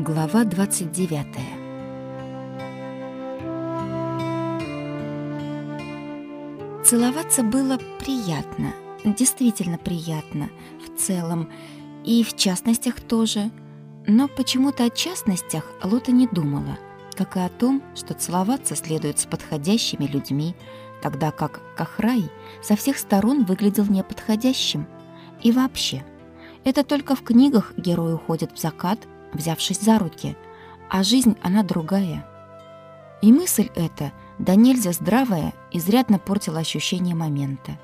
Глава 29 Целоваться было приятно, действительно приятно, в целом, и в частностях тоже. Но почему-то о частностях Лота не думала, как и о том, что целоваться следует с подходящими людьми, тогда как Кахрай со всех сторон выглядел неподходящим. И вообще, это только в книгах герой уходит в закат – взявшись за руки, а жизнь она другая. И мысль эта, да нельзя здравая, изрядно портила ощущение момента.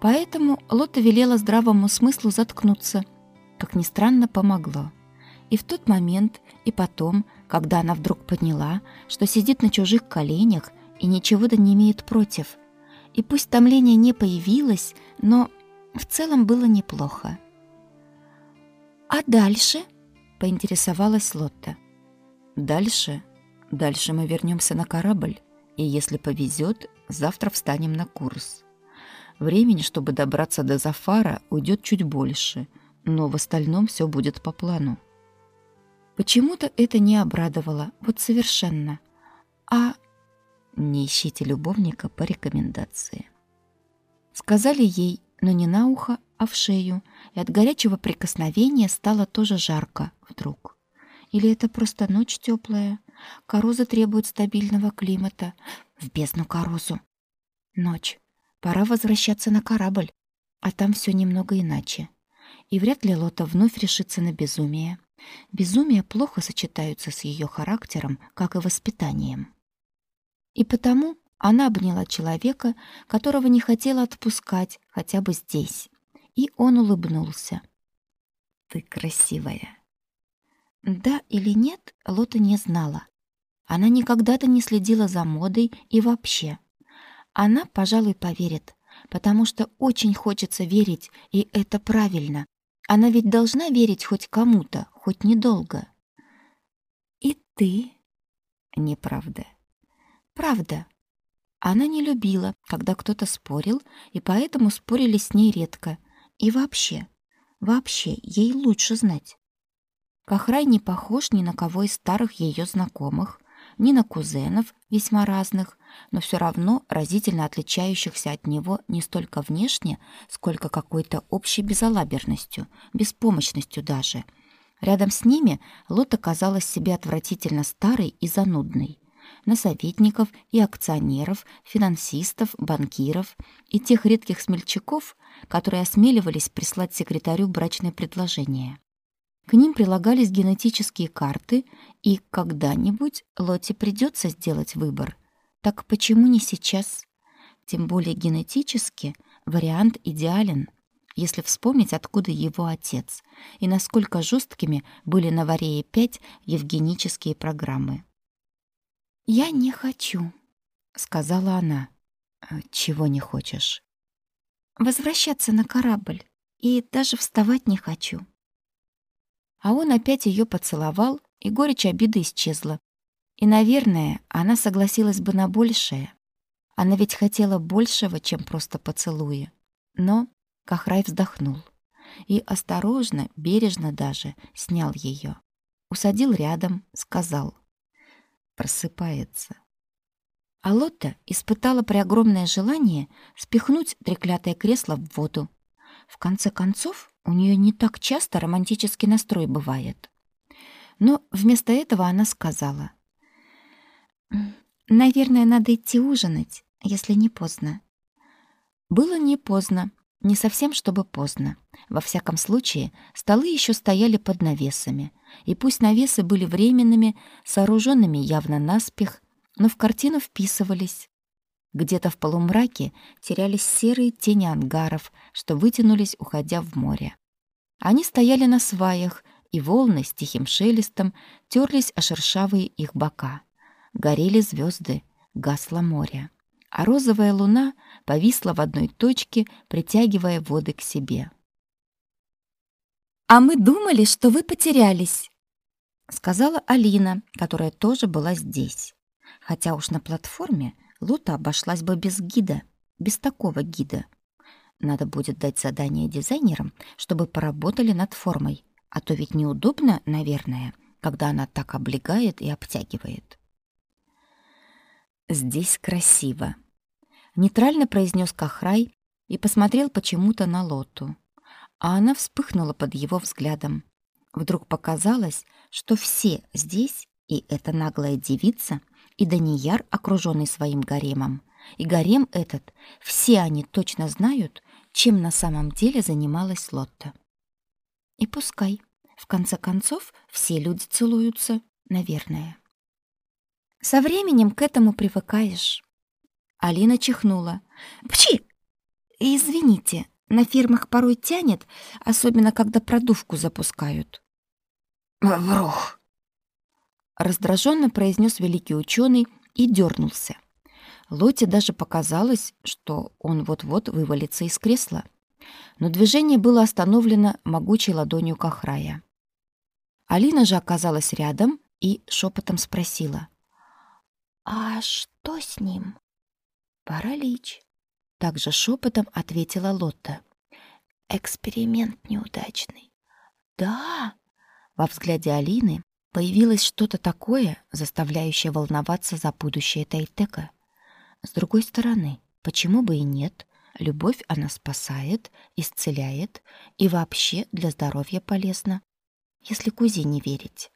Поэтому Лота велела здравому смыслу заткнуться, как ни странно, помогло. И в тот момент, и потом, когда она вдруг поняла, что сидит на чужих коленях и ничего-то не имеет против. И пусть томление не появилось, но в целом было неплохо. «А дальше?» Поинтересовалась Лотта. Дальше, дальше мы вернемся на корабль, и если повезет, завтра встанем на курс. Времени, чтобы добраться до Зафара, уйдет чуть больше, но в остальном все будет по плану. Почему-то это не обрадовало, вот совершенно. А не ищите любовника по рекомендации. Сказали ей, но не на ухо, а в шею, и от горячего прикосновения стало тоже жарко вдруг. Или это просто ночь теплая? Короза требует стабильного климата. В бездну корозу. Ночь. Пора возвращаться на корабль. А там все немного иначе. И вряд ли Лота вновь решится на безумие. Безумия плохо сочетаются с ее характером, как и воспитанием. И потому она обняла человека, которого не хотела отпускать хотя бы здесь. И он улыбнулся. «Ты красивая». Да или нет, Лота не знала. Она никогда-то не следила за модой и вообще. Она, пожалуй, поверит, потому что очень хочется верить, и это правильно. Она ведь должна верить хоть кому-то, хоть недолго. И ты? Неправда. Правда. Она не любила, когда кто-то спорил, и поэтому спорили с ней редко. И вообще, вообще, ей лучше знать. Кахрай не похож ни на кого из старых ее знакомых, ни на кузенов, весьма разных, но все равно разительно отличающихся от него не столько внешне, сколько какой-то общей безалаберностью, беспомощностью даже. Рядом с ними Лота казалась себе отвратительно старой и занудной. На советников и акционеров, финансистов, банкиров и тех редких смельчаков, которые осмеливались прислать секретарю брачное предложение. К ним прилагались генетические карты, и когда-нибудь Лоте придется сделать выбор. Так почему не сейчас? Тем более генетически вариант идеален, если вспомнить, откуда его отец и насколько жесткими были на Варее-5 евгенические программы. «Я не хочу», — сказала она. «Э, «Чего не хочешь?» «Возвращаться на корабль, и даже вставать не хочу». А он опять ее поцеловал, и горечь обиды исчезла. И, наверное, она согласилась бы на большее. Она ведь хотела большего, чем просто поцелуи. Но Кахрай вздохнул и осторожно, бережно даже снял ее. Усадил рядом, сказал. Просыпается. А Лотта испытала преогромное желание спихнуть треклятое кресло в воду. В конце концов, у нее не так часто романтический настрой бывает. Но вместо этого она сказала. «Наверное, надо идти ужинать, если не поздно». Было не поздно, не совсем чтобы поздно. Во всяком случае, столы еще стояли под навесами. И пусть навесы были временными, сооруженными явно наспех, но в картину вписывались. Где-то в полумраке терялись серые тени ангаров, что вытянулись, уходя в море. Они стояли на сваях, и волны с тихим шелестом терлись о шершавые их бока. Горели звезды, гасло море. А розовая луна повисла в одной точке, притягивая воды к себе. «А мы думали, что вы потерялись», — сказала Алина, которая тоже была здесь. Хотя уж на платформе Лута обошлась бы без гида, без такого гида. Надо будет дать задание дизайнерам, чтобы поработали над формой, а то ведь неудобно, наверное, когда она так облегает и обтягивает. «Здесь красиво», — нейтрально произнес Кахрай и посмотрел почему-то на Лоту. А она вспыхнула под его взглядом. Вдруг показалось, что все здесь, и эта наглая девица, и Данияр, окруженный своим гаремом, и гарем этот, все они точно знают, чем на самом деле занималась Лотта. И пускай. В конце концов, все люди целуются, наверное. Со временем к этому привыкаешь. Алина чихнула. Пчи! Извините, на фирмах порой тянет, особенно когда продувку запускают. Врух! Раздраженно произнес великий ученый и дернулся. Лоте даже показалось, что он вот-вот вывалится из кресла. Но движение было остановлено могучей ладонью Кахрая. Алина же оказалась рядом и шепотом спросила. «А что с ним?» «Паралич», — также шепотом ответила Лотта. «Эксперимент неудачный». «Да!» Во взгляде Алины появилось что-то такое, заставляющее волноваться за будущее Тайтека. С другой стороны, почему бы и нет? Любовь она спасает, исцеляет и вообще для здоровья полезна если кузине верить.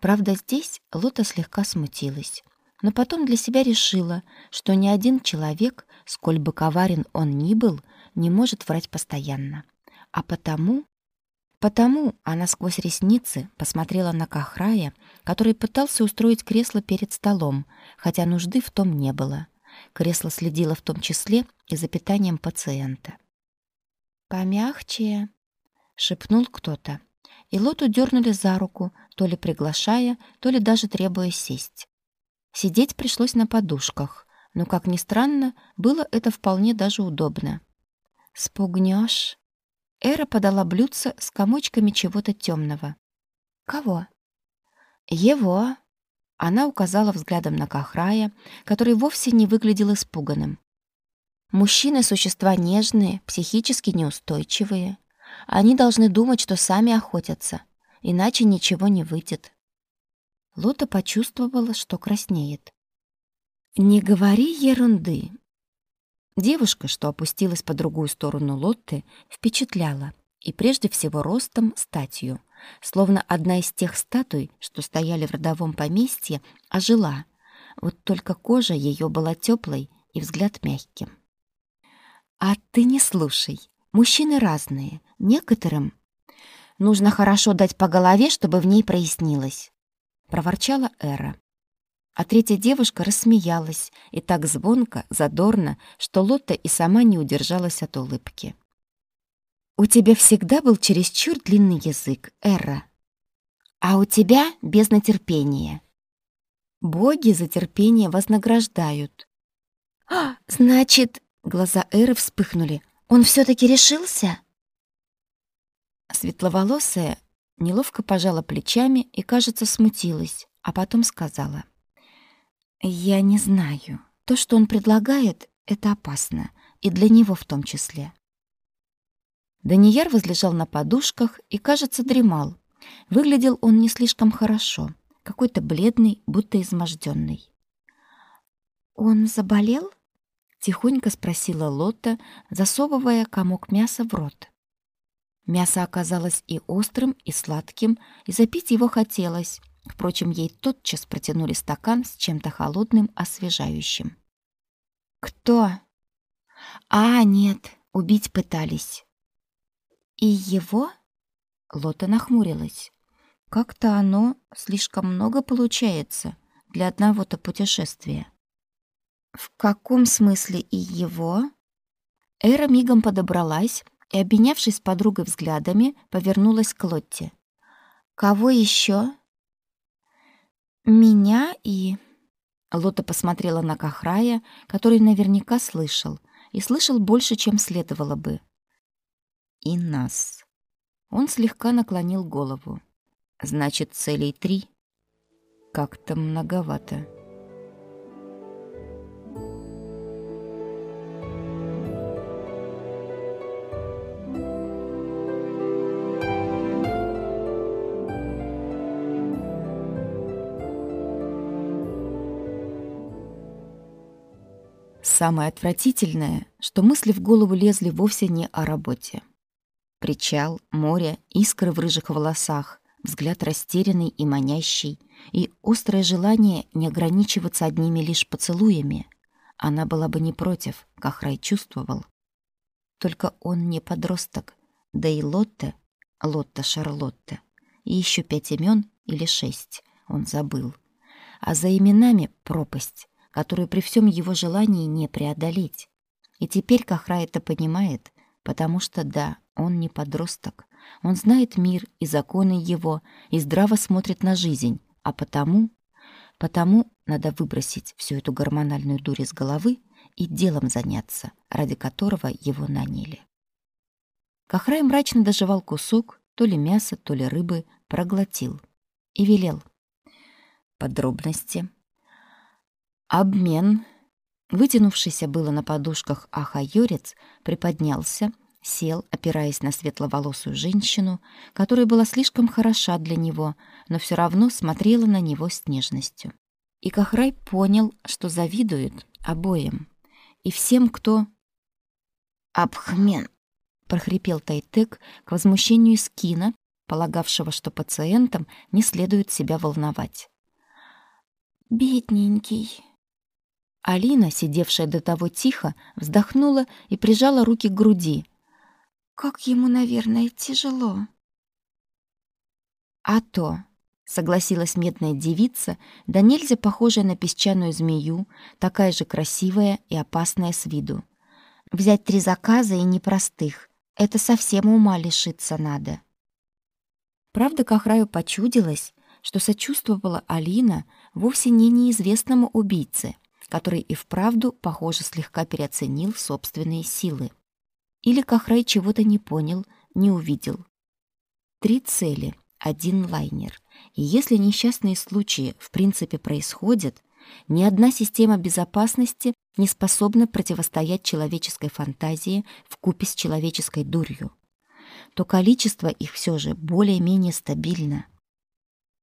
Правда, здесь Лота слегка смутилась, но потом для себя решила, что ни один человек, сколь бы коварен он ни был, не может врать постоянно. А потому... Потому она сквозь ресницы посмотрела на Кахрая, который пытался устроить кресло перед столом, хотя нужды в том не было. Кресло следило в том числе и за питанием пациента. «Помягче», — шепнул кто-то и Лоту дернули за руку, то ли приглашая, то ли даже требуя сесть. Сидеть пришлось на подушках, но, как ни странно, было это вполне даже удобно. «Спугнешь?» Эра подала блюдце с комочками чего-то темного. «Кого?» «Его!» Она указала взглядом на Кахрая, который вовсе не выглядел испуганным. «Мужчины — существа нежные, психически неустойчивые. Они должны думать, что сами охотятся, иначе ничего не выйдет. Лота почувствовала, что краснеет. «Не говори ерунды!» Девушка, что опустилась по другую сторону Лотты, впечатляла, и прежде всего ростом, статью, словно одна из тех статуй, что стояли в родовом поместье, ожила. Вот только кожа ее была теплой и взгляд мягким. «А ты не слушай. Мужчины разные, Некоторым нужно хорошо дать по голове, чтобы в ней прояснилось, проворчала Эра. А третья девушка рассмеялась, и так звонко, задорно, что Лотта и сама не удержалась от улыбки. «У тебя всегда был чересчур длинный язык, Эра, а у тебя бездна терпения. Боги за терпение вознаграждают». «А, значит...» — глаза Эры вспыхнули. «Он все таки решился?» Светловолосая неловко пожала плечами и, кажется, смутилась, а потом сказала. «Я не знаю. То, что он предлагает, это опасно, и для него в том числе». Данияр возлежал на подушках и, кажется, дремал. Выглядел он не слишком хорошо, какой-то бледный, будто изможденный. «Он заболел?» — тихонько спросила Лотта, засовывая комок мяса в рот. Мясо оказалось и острым, и сладким, и запить его хотелось. Впрочем, ей тотчас протянули стакан с чем-то холодным, освежающим. «Кто?» «А, нет, убить пытались». «И его?» Лота нахмурилась. «Как-то оно слишком много получается для одного-то путешествия». «В каком смысле и его?» Эра мигом подобралась, и, обменявшись с подругой взглядами, повернулась к Лотте. «Кого еще?» «Меня и...» Лота посмотрела на Кахрая, который наверняка слышал, и слышал больше, чем следовало бы. «И нас». Он слегка наклонил голову. «Значит, целей три?» «Как-то многовато». Самое отвратительное, что мысли в голову лезли вовсе не о работе. Причал, море, искры в рыжих волосах, взгляд растерянный и манящий, и острое желание не ограничиваться одними лишь поцелуями. Она была бы не против, как Рай чувствовал. Только он не подросток, да и Лотте, Лотта Шарлотта, и еще пять имен или шесть он забыл. А за именами пропасть, которую при всем его желании не преодолеть. И теперь Кахра это понимает, потому что, да, он не подросток. Он знает мир и законы его, и здраво смотрит на жизнь, а потому... Потому надо выбросить всю эту гормональную дурь из головы и делом заняться, ради которого его наняли. Кахрай мрачно доживал кусок, то ли мяса, то ли рыбы, проглотил и велел. Подробности. Обмен. Вытянувшийся было на подушках ахайорец приподнялся, сел, опираясь на светловолосую женщину, которая была слишком хороша для него, но все равно смотрела на него с нежностью. И Кахрай понял, что завидует обоим. И всем, кто... «Абхмен!» — прохрипел Тайтек к возмущению Скина, полагавшего, что пациентам не следует себя волновать. «Бедненький!» Алина, сидевшая до того тихо, вздохнула и прижала руки к груди, как ему, наверное, тяжело. А то, согласилась медная девица, да нельзя похожая на песчаную змею, такая же красивая и опасная с виду. Взять три заказа и непростых — это совсем ума лишиться надо. Правда, Кахраю почудилось, что сочувствовала Алина вовсе не неизвестному убийце, который и вправду, похоже, слегка переоценил собственные силы. Или Кахрай чего-то не понял, не увидел. Три цели, один лайнер. И если несчастные случаи в принципе происходят, ни одна система безопасности не способна противостоять человеческой фантазии в купе с человеческой дурью, то количество их все же более-менее стабильно.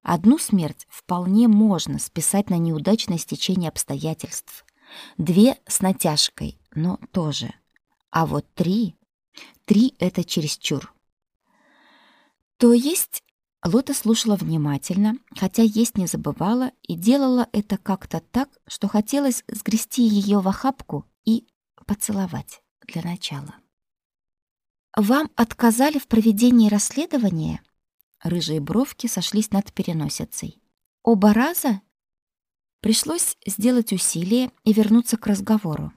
Одну смерть вполне можно списать на неудачное стечение обстоятельств. Две с натяжкой, но тоже – а вот три... Три — это чересчур. То есть Лота слушала внимательно, хотя есть не забывала, и делала это как-то так, что хотелось сгрести ее в охапку и поцеловать для начала. «Вам отказали в проведении расследования?» Рыжие бровки сошлись над переносицей. «Оба раза?» Пришлось сделать усилие и вернуться к разговору.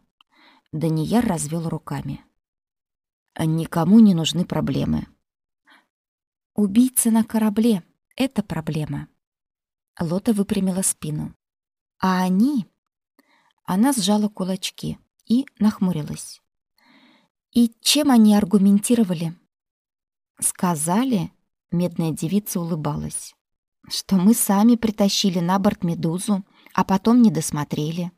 Данияр развел руками. Никому не нужны проблемы. Убийца на корабле — это проблема. Лота выпрямила спину. А они... Она сжала кулачки и нахмурилась. И чем они аргументировали? Сказали, медная девица улыбалась, что мы сами притащили на борт медузу, а потом не досмотрели.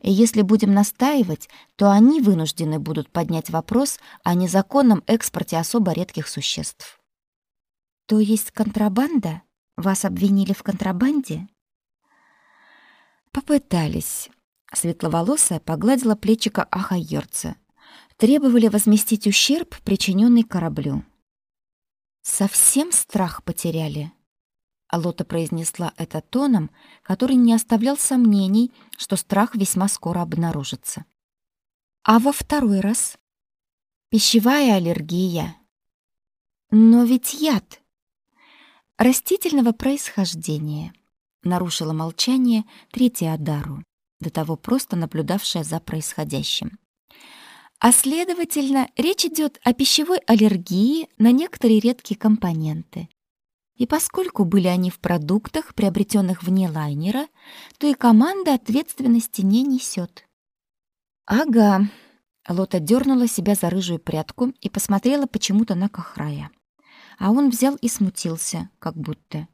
И если будем настаивать, то они вынуждены будут поднять вопрос о незаконном экспорте особо редких существ. То есть контрабанда? Вас обвинили в контрабанде? Попытались. Светловолосая погладила плечика Ахайорца. Требовали возместить ущерб, причиненный кораблю. Совсем страх потеряли. Алота произнесла это тоном, который не оставлял сомнений, что страх весьма скоро обнаружится. А во второй раз? Пищевая аллергия. Но ведь яд. Растительного происхождения. Нарушила молчание третья Адару, до того просто наблюдавшая за происходящим. А следовательно, речь идет о пищевой аллергии на некоторые редкие компоненты, и поскольку были они в продуктах, приобретенных вне лайнера, то и команда ответственности не несет. «Ага», — Лота дернула себя за рыжую прядку и посмотрела почему-то на Кахрая. А он взял и смутился, как будто.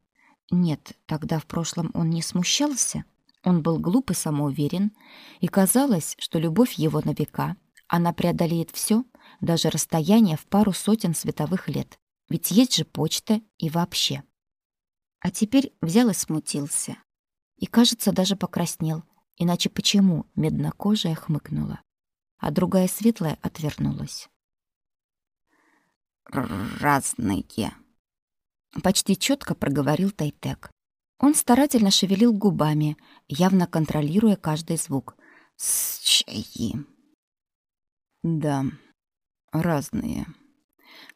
Нет, тогда в прошлом он не смущался. Он был глуп и самоуверен, и казалось, что любовь его на века, она преодолеет все, даже расстояние в пару сотен световых лет. Ведь есть же почта и вообще. А теперь взял и смутился. И, кажется, даже покраснел. Иначе почему меднокожая хмыкнула, а другая светлая отвернулась? «Разные», — почти четко проговорил Тайтек. Он старательно шевелил губами, явно контролируя каждый звук. «С чаи». «Да, разные».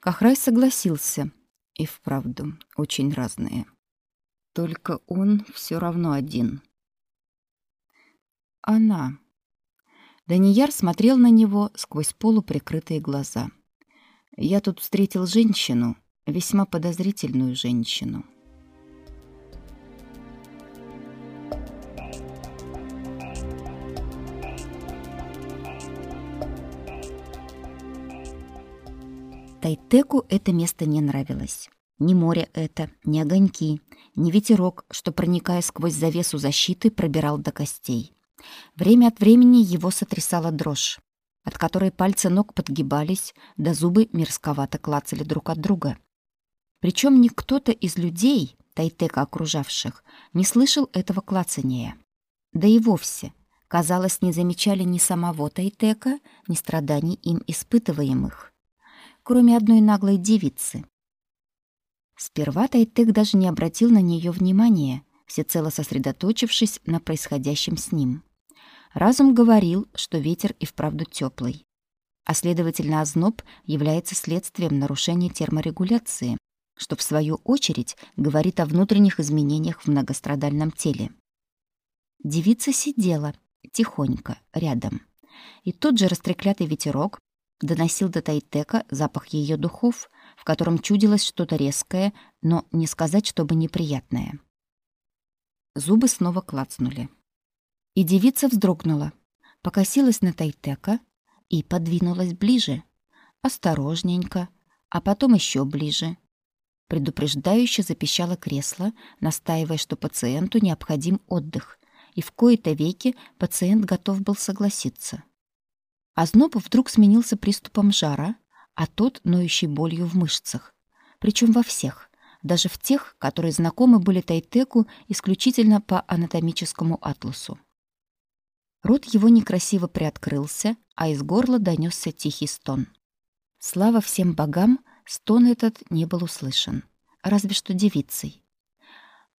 Кахрай согласился. И вправду, очень разные. Только он все равно один. Она. Данияр смотрел на него сквозь полуприкрытые глаза. Я тут встретил женщину, весьма подозрительную женщину. Тайтеку это место не нравилось. Ни море это, ни огоньки, ни ветерок, что, проникая сквозь завесу защиты, пробирал до костей. Время от времени его сотрясала дрожь, от которой пальцы ног подгибались, да зубы мерзковато клацали друг от друга. Причем ни кто-то из людей, Тайтека окружавших, не слышал этого клацания. Да и вовсе, казалось, не замечали ни самого Тайтека, ни страданий им испытываемых кроме одной наглой девицы. Сперва Тайтек даже не обратил на нее внимания, всецело сосредоточившись на происходящем с ним. Разум говорил, что ветер и вправду теплый, а следовательно озноб является следствием нарушения терморегуляции, что в свою очередь говорит о внутренних изменениях в многострадальном теле. Девица сидела тихонько рядом, и тот же растреклятый ветерок доносил до Тайтека запах ее духов, в котором чудилось что-то резкое, но не сказать, чтобы неприятное. Зубы снова клацнули. И девица вздрогнула, покосилась на Тайтека и подвинулась ближе, осторожненько, а потом еще ближе. Предупреждающе запищало кресло, настаивая, что пациенту необходим отдых, и в кои-то веки пациент готов был согласиться. Озноб вдруг сменился приступом жара, а тот — ноющей болью в мышцах. Причем во всех, даже в тех, которые знакомы были Тайтеку исключительно по анатомическому атласу. Рот его некрасиво приоткрылся, а из горла донесся тихий стон. Слава всем богам, стон этот не был услышан, разве что девицей.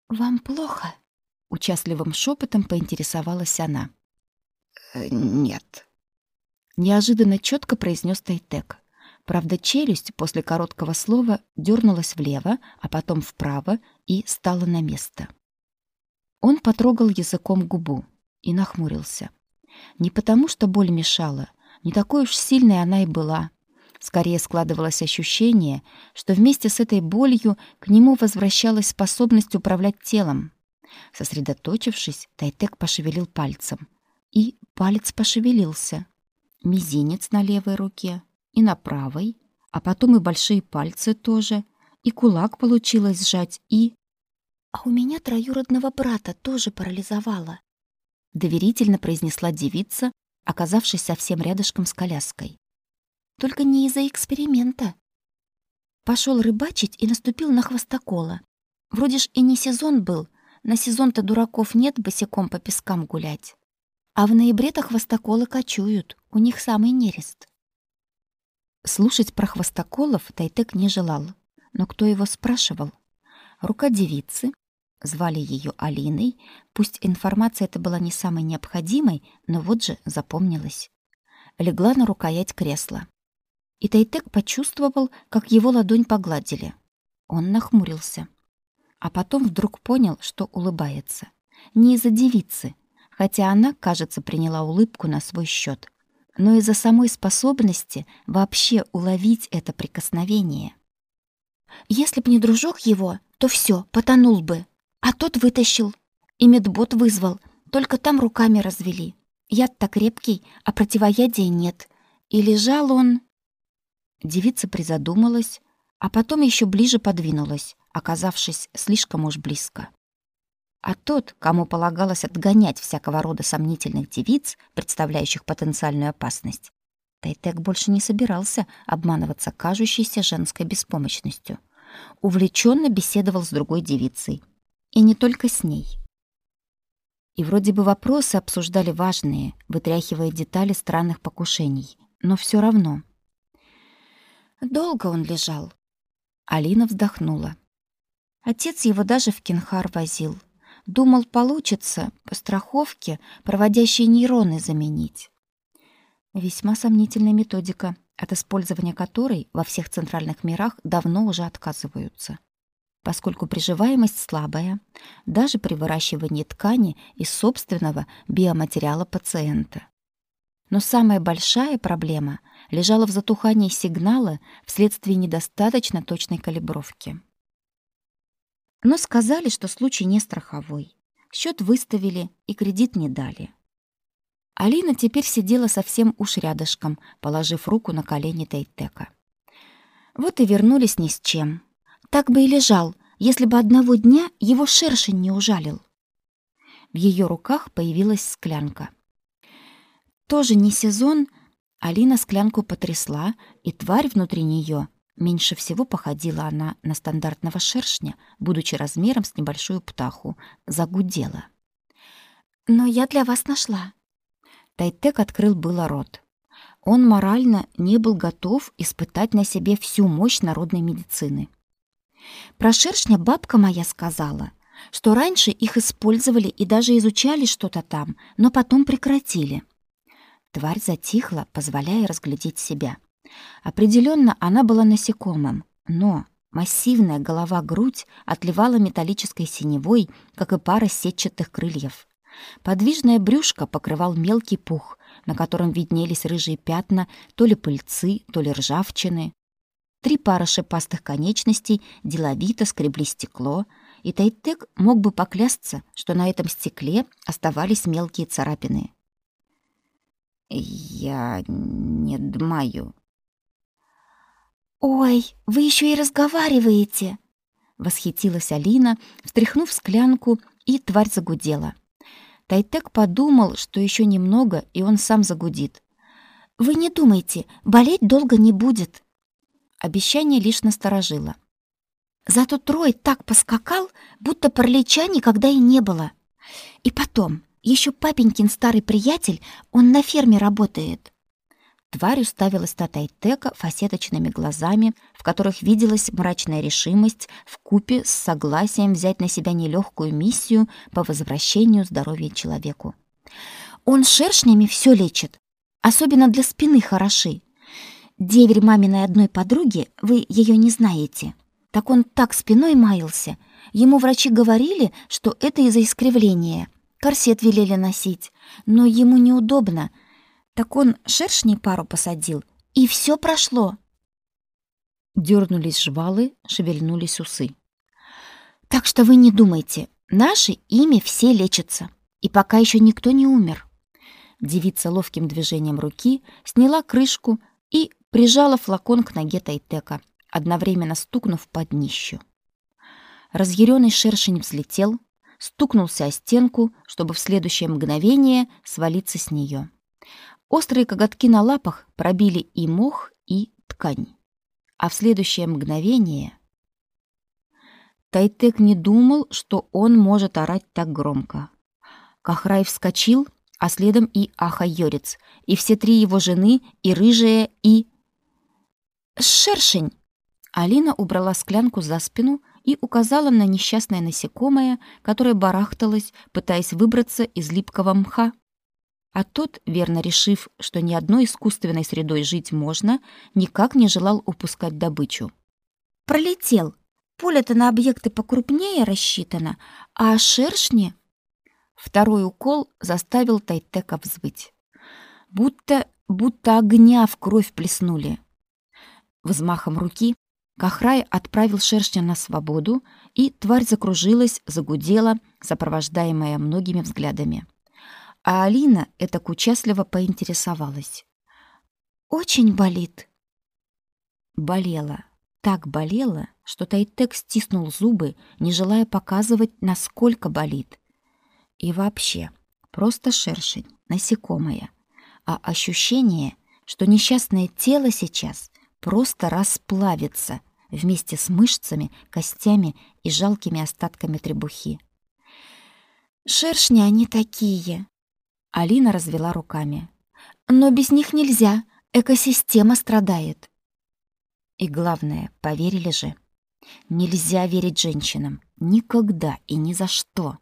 «Вам плохо?» — участливым шепотом поинтересовалась она. «Э, «Нет», неожиданно четко произнес Тайтек. Правда, челюсть после короткого слова дернулась влево, а потом вправо и стала на место. Он потрогал языком губу и нахмурился. Не потому, что боль мешала, не такой уж сильной она и была. Скорее складывалось ощущение, что вместе с этой болью к нему возвращалась способность управлять телом. Сосредоточившись, Тайтек пошевелил пальцем. И палец пошевелился мизинец на левой руке и на правой, а потом и большие пальцы тоже, и кулак получилось сжать, и... «А у меня троюродного брата тоже парализовало», — доверительно произнесла девица, оказавшись совсем рядышком с коляской. «Только не из-за эксперимента. Пошел рыбачить и наступил на хвостокола. Вроде ж и не сезон был, на сезон-то дураков нет босиком по пескам гулять. А в ноябре-то хвостоколы кочуют, у них самый нерест. Слушать про хвостоколов Тайтек не желал, но кто его спрашивал? Рука девицы, звали ее Алиной, пусть информация эта была не самой необходимой, но вот же запомнилась. Легла на рукоять кресла. И Тайтек почувствовал, как его ладонь погладили. Он нахмурился. А потом вдруг понял, что улыбается. Не из-за девицы, хотя она, кажется, приняла улыбку на свой счет, но из-за самой способности вообще уловить это прикосновение. Если б не дружок его, то все, потонул бы. А тот вытащил. И медбот вызвал, только там руками развели. Яд-то крепкий, а противоядия нет. И лежал он... Девица призадумалась, а потом еще ближе подвинулась, оказавшись слишком уж близко. А тот, кому полагалось отгонять всякого рода сомнительных девиц, представляющих потенциальную опасность, Тайтек больше не собирался обманываться кажущейся женской беспомощностью. Увлеченно беседовал с другой девицей. И не только с ней. И вроде бы вопросы обсуждали важные, вытряхивая детали странных покушений, но все равно. Долго он лежал. Алина вздохнула. Отец его даже в Кинхар возил. Думал, получится по страховке проводящие нейроны заменить. Весьма сомнительная методика, от использования которой во всех центральных мирах давно уже отказываются. Поскольку приживаемость слабая, даже при выращивании ткани из собственного биоматериала пациента. Но самая большая проблема лежала в затухании сигнала вследствие недостаточно точной калибровки. Но сказали, что случай не страховой. Счет выставили и кредит не дали. Алина теперь сидела совсем уж рядышком, положив руку на колени Тейтека. Вот и вернулись ни с чем. Так бы и лежал, если бы одного дня его шершень не ужалил. В ее руках появилась склянка. Тоже не сезон, Алина склянку потрясла, и тварь внутри нее меньше всего походила она на стандартного шершня, будучи размером с небольшую птаху, загудела. «Но я для вас нашла», Тайтек открыл было рот. Он морально не был готов испытать на себе всю мощь народной медицины. Про шершня бабка моя сказала, что раньше их использовали и даже изучали что-то там, но потом прекратили. Тварь затихла, позволяя разглядеть себя. Определенно она была насекомым, но массивная голова-грудь отливала металлической синевой, как и пара сетчатых крыльев. Подвижное брюшко покрывал мелкий пух, на котором виднелись рыжие пятна то ли пыльцы, то ли ржавчины. Три пары шипастых конечностей деловито скребли стекло, и Тайтек мог бы поклясться, что на этом стекле оставались мелкие царапины. «Я не дмаю». «Ой, вы еще и разговариваете!» — восхитилась Алина, встряхнув склянку, и тварь загудела — Тайтек подумал, что еще немного, и он сам загудит. «Вы не думайте, болеть долго не будет». Обещание лишь насторожило. Зато Трой так поскакал, будто паралича никогда и не было. И потом, еще папенькин старый приятель, он на ферме работает. Тварь уставилась на Тайтека фасеточными глазами, в которых виделась мрачная решимость в купе с согласием взять на себя нелегкую миссию по возвращению здоровья человеку. Он шершнями все лечит, особенно для спины хороши. Деверь маминой одной подруги, вы ее не знаете. Так он так спиной маялся. Ему врачи говорили, что это из-за искривления. Корсет велели носить, но ему неудобно — так он шершней пару посадил, и все прошло. Дернулись жвалы, шевельнулись усы. Так что вы не думайте, наши ими все лечатся, и пока еще никто не умер. Девица ловким движением руки сняла крышку и прижала флакон к ноге Тайтека, одновременно стукнув под днищу. Разъяренный шершень взлетел, стукнулся о стенку, чтобы в следующее мгновение свалиться с нее. Острые коготки на лапах пробили и мох, и ткань. А в следующее мгновение Тайтек не думал, что он может орать так громко. Кахрай вскочил, а следом и Ахайорец, и все три его жены, и рыжая, и... «Шершень!» Алина убрала склянку за спину и указала на несчастное насекомое, которое барахталось, пытаясь выбраться из липкого мха. А тот, верно решив, что ни одной искусственной средой жить можно, никак не желал упускать добычу. «Пролетел. Поле-то на объекты покрупнее рассчитано, а шершни...» Второй укол заставил Тайтека взвыть. Будто, будто огня в кровь плеснули. Взмахом руки Кахрай отправил шершня на свободу, и тварь закружилась, загудела, сопровождаемая многими взглядами. А Алина это участливо поинтересовалась. «Очень болит». Болела. Так болела, что Тайтек стиснул зубы, не желая показывать, насколько болит. И вообще, просто шершень, насекомое. А ощущение, что несчастное тело сейчас просто расплавится вместе с мышцами, костями и жалкими остатками требухи. Шершни они такие. Алина развела руками. Но без них нельзя, экосистема страдает. И главное, поверили же. Нельзя верить женщинам. Никогда и ни за что.